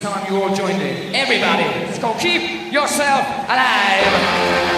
Time you all joined in. Everybody, it's called Keep Yourself Alive.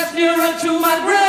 step nearer to my grave.